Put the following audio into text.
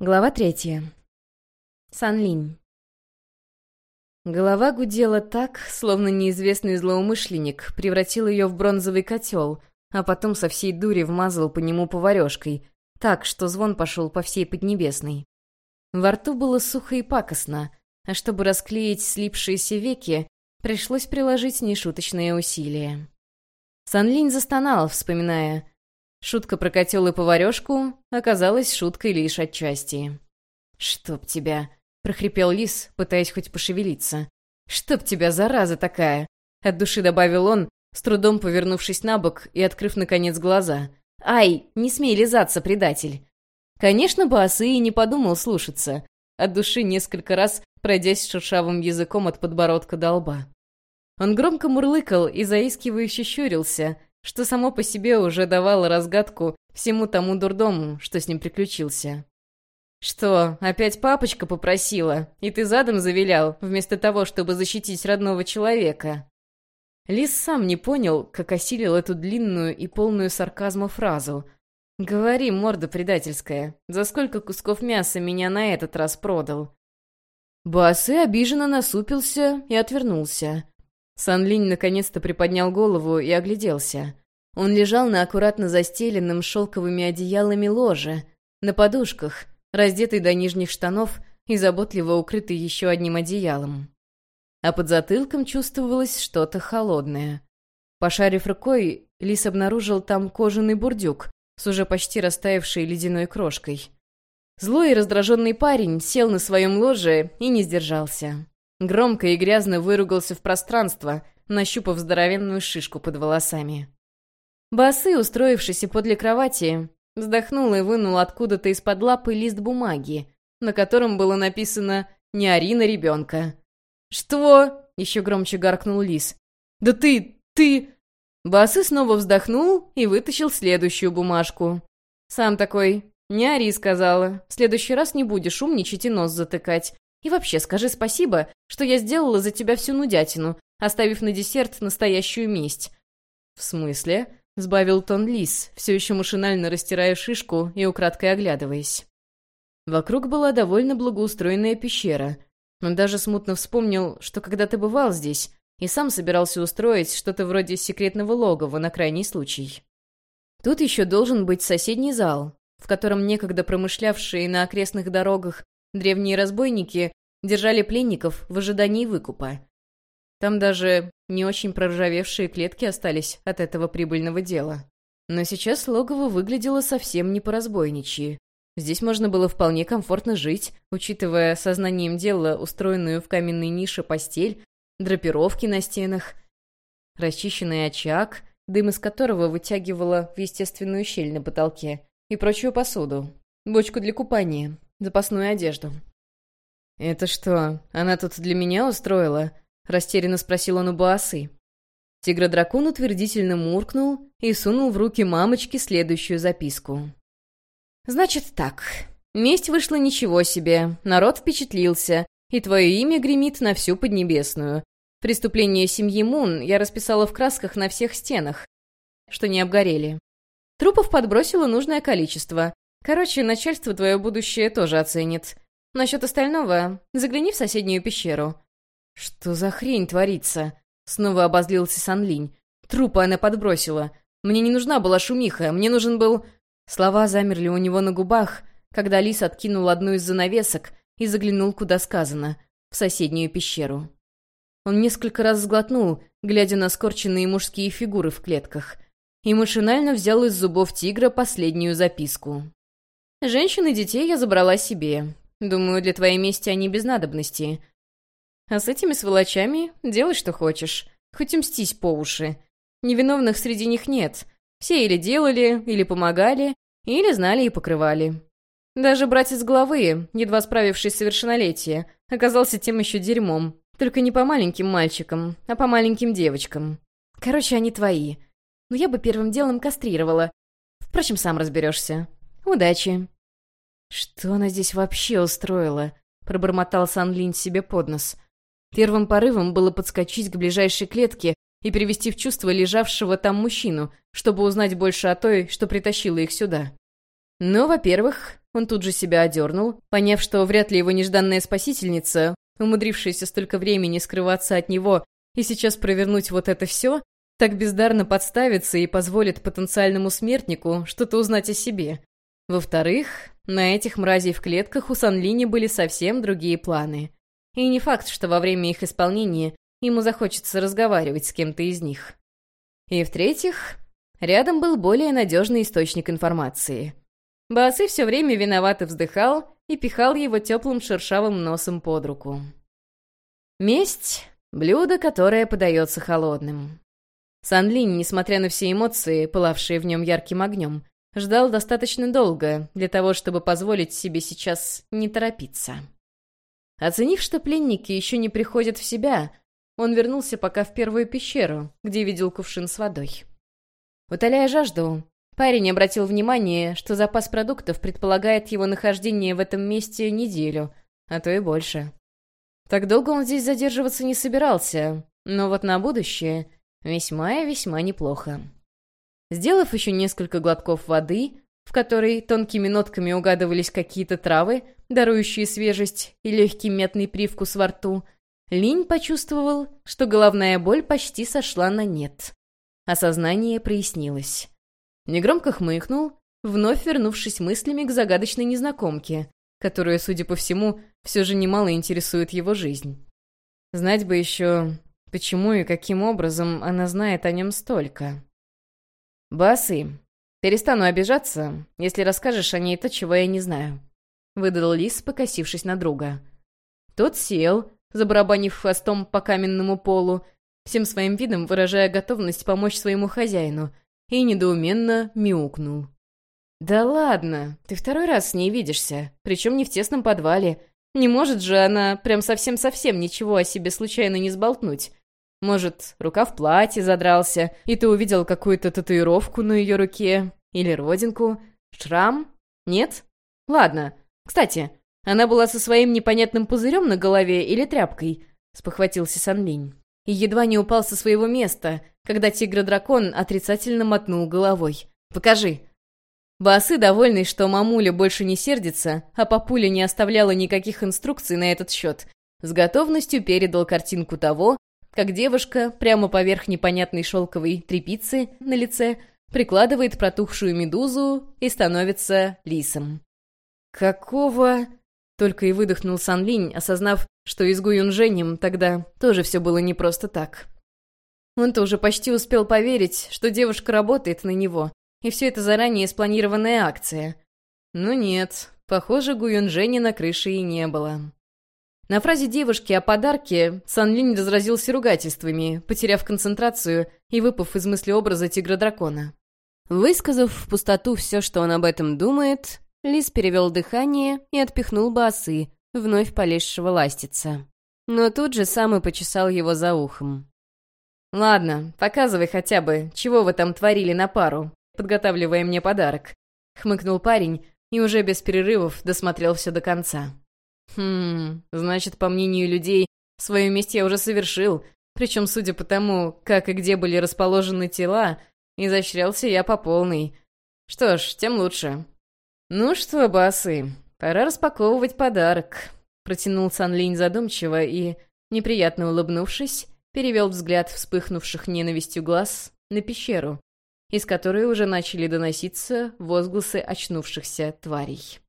Глава третья. Санлинь. Голова гудела так, словно неизвестный злоумышленник превратил ее в бронзовый котел, а потом со всей дури вмазал по нему поварешкой, так, что звон пошел по всей Поднебесной. Во рту было сухо и пакостно, а чтобы расклеить слипшиеся веки, пришлось приложить нешуточные усилия. Санлинь застонал, вспоминая — Шутка про котел и поварешку оказалась шуткой лишь отчасти. «Чтоб тебя!» — прохрипел лис, пытаясь хоть пошевелиться. «Чтоб тебя, зараза такая!» — от души добавил он, с трудом повернувшись на бок и открыв, наконец, глаза. «Ай, не смей лизаться, предатель!» Конечно, Баасы и не подумал слушаться, от души несколько раз пройдясь шершавым языком от подбородка до лба. Он громко мурлыкал и заискивающе щурился, что само по себе уже давало разгадку всему тому дурдому, что с ним приключился. «Что, опять папочка попросила, и ты задом завилял, вместо того, чтобы защитить родного человека?» Лис сам не понял, как осилил эту длинную и полную сарказма фразу. «Говори, морда предательская, за сколько кусков мяса меня на этот раз продал?» Басы обиженно насупился и отвернулся. Санлинь наконец-то приподнял голову и огляделся. Он лежал на аккуратно застеленном шелковыми одеялами ложе, на подушках, раздетый до нижних штанов и заботливо укрытый еще одним одеялом. А под затылком чувствовалось что-то холодное. Пошарив рукой, Лис обнаружил там кожаный бурдюк с уже почти растаявшей ледяной крошкой. Злой и раздраженный парень сел на своем ложе и не сдержался. Громко и грязно выругался в пространство, нащупав здоровенную шишку под волосами. Басы, устроившийся подле кровати, вздохнул и вынул откуда-то из-под лапы лист бумаги, на котором было написано «Не ори на ребенка». «Что?» — еще громче гаркнул лис. «Да ты... ты...» Басы снова вздохнул и вытащил следующую бумажку. Сам такой «Не ори», — сказала. «В следующий раз не будешь умничать и нос затыкать. И вообще скажи спасибо, что я сделала за тебя всю нудятину, оставив на десерт настоящую месть». «В смысле?» — сбавил тон лис, все еще машинально растирая шишку и украдкой оглядываясь. Вокруг была довольно благоустроенная пещера. Он даже смутно вспомнил, что когда-то бывал здесь, и сам собирался устроить что-то вроде секретного логова на крайний случай. Тут еще должен быть соседний зал, в котором некогда промышлявшие на окрестных дорогах древние разбойники держали пленников в ожидании выкупа. Там даже не очень проржавевшие клетки остались от этого прибыльного дела. Но сейчас логово выглядело совсем не по-разбойничьи. Здесь можно было вполне комфортно жить, учитывая сознанием дела устроенную в каменной нише постель, драпировки на стенах, расчищенный очаг, дым из которого вытягивало в естественную щель на потолке, и прочую посуду, бочку для купания, запасную одежду. «Это что, она тут для меня устроила?» — растерянно спросил он у Буасы. Тигродракон утвердительно муркнул и сунул в руки мамочки следующую записку. «Значит так. Месть вышла ничего себе, народ впечатлился, и твое имя гремит на всю Поднебесную. Преступление семьи Мун я расписала в красках на всех стенах, что не обгорели. Трупов подбросило нужное количество. Короче, начальство твое будущее тоже оценит. Насчет остального загляни в соседнюю пещеру. «Что за хрень творится?» — снова обозлился Санлинь. «Трупы она подбросила. Мне не нужна была шумиха, мне нужен был...» Слова замерли у него на губах, когда Лис откинул одну из занавесок и заглянул, куда сказано, в соседнюю пещеру. Он несколько раз сглотнул, глядя на скорченные мужские фигуры в клетках, и машинально взял из зубов тигра последнюю записку. «Женщин и детей я забрала себе. Думаю, для твоей мести они без надобности. А с этими сволочами делай, что хочешь. Хоть мстись по уши. Невиновных среди них нет. Все или делали, или помогали, или знали и покрывали. Даже братец главы, едва справившись с совершеннолетия, оказался тем еще дерьмом. Только не по маленьким мальчикам, а по маленьким девочкам. Короче, они твои. Но я бы первым делом кастрировала. Впрочем, сам разберешься. Удачи. Что она здесь вообще устроила? Пробормотал Сан Линь себе под нос. Первым порывом было подскочить к ближайшей клетке и привести в чувство лежавшего там мужчину, чтобы узнать больше о той, что притащила их сюда. Но, во-первых, он тут же себя одернул, поняв, что вряд ли его нежданная спасительница, умудрившаяся столько времени скрываться от него и сейчас провернуть вот это все, так бездарно подставится и позволит потенциальному смертнику что-то узнать о себе. Во-вторых, на этих мразей в клетках у Санлини были совсем другие планы. И не факт, что во время их исполнения ему захочется разговаривать с кем-то из них. И в-третьих, рядом был более надежный источник информации. Баасы все время виновато вздыхал и пихал его теплым шершавым носом под руку. Месть — блюдо, которое подается холодным. Санлин, несмотря на все эмоции, пылавшие в нем ярким огнем, ждал достаточно долго для того, чтобы позволить себе сейчас не торопиться. Оценив, что пленники еще не приходят в себя, он вернулся пока в первую пещеру, где видел кувшин с водой. Утоляя жажду, парень обратил внимание, что запас продуктов предполагает его нахождение в этом месте неделю, а то и больше. Так долго он здесь задерживаться не собирался, но вот на будущее Весьма и весьма неплохо. Сделав еще несколько глотков воды, в которой тонкими нотками угадывались какие-то травы, дарующие свежесть и легкий метный привкус во рту, Линь почувствовал, что головная боль почти сошла на нет. Осознание прояснилось. Негромко хмыкнул, вновь вернувшись мыслями к загадочной незнакомке, которая, судя по всему, все же немало интересует его жизнь. Знать бы еще, Почему и каким образом она знает о нем столько? «Басы, перестану обижаться, если расскажешь о ней то, чего я не знаю», — выдал Лис, покосившись на друга. Тот сел, забарабанив хвостом по каменному полу, всем своим видом выражая готовность помочь своему хозяину, и недоуменно мяукнул. «Да ладно, ты второй раз с ней видишься, причем не в тесном подвале. Не может же она прям совсем-совсем ничего о себе случайно не сболтнуть. Может, рука в платье задрался, и ты увидел какую-то татуировку на ее руке? Или родинку? Шрам? Нет? Ладно. Кстати, она была со своим непонятным пузырем на голове или тряпкой? Спохватился Санлинь. И едва не упал со своего места, когда тигр-дракон отрицательно мотнул головой. «Покажи!» Басы, довольный, что мамуля больше не сердится, а папуля не оставляла никаких инструкций на этот счет, с готовностью передал картинку того, как девушка прямо поверх непонятной шелковой трепицы на лице прикладывает протухшую медузу и становится лисом. «Какого...» — только и выдохнул Сан Линь, осознав, что и с Гуюнженем тогда тоже все было не просто так. Он-то уже почти успел поверить, что девушка работает на него, и все это заранее спланированная акция. Но нет, похоже, Гуюнжени на крыше и не было. На фразе девушки о подарке Сан Линь разразился ругательствами, потеряв концентрацию и выпав из мысли образа тигра-дракона. Высказав в пустоту все, что он об этом думает, Лис перевел дыхание и отпихнул басы, вновь полезшего ластиться. Но тут же сам и почесал его за ухом. «Ладно, показывай хотя бы, чего вы там творили на пару, подготавливая мне подарок», — хмыкнул парень и уже без перерывов досмотрел все до конца. Хм, значит, по мнению людей, свою месть я уже совершил, причем, судя по тому, как и где были расположены тела, изощрялся я по полной. Что ж, тем лучше. Ну что, басы, пора распаковывать подарок. Протянул Сан Линь задумчиво и, неприятно улыбнувшись, перевел взгляд вспыхнувших ненавистью глаз на пещеру, из которой уже начали доноситься возгласы очнувшихся тварей.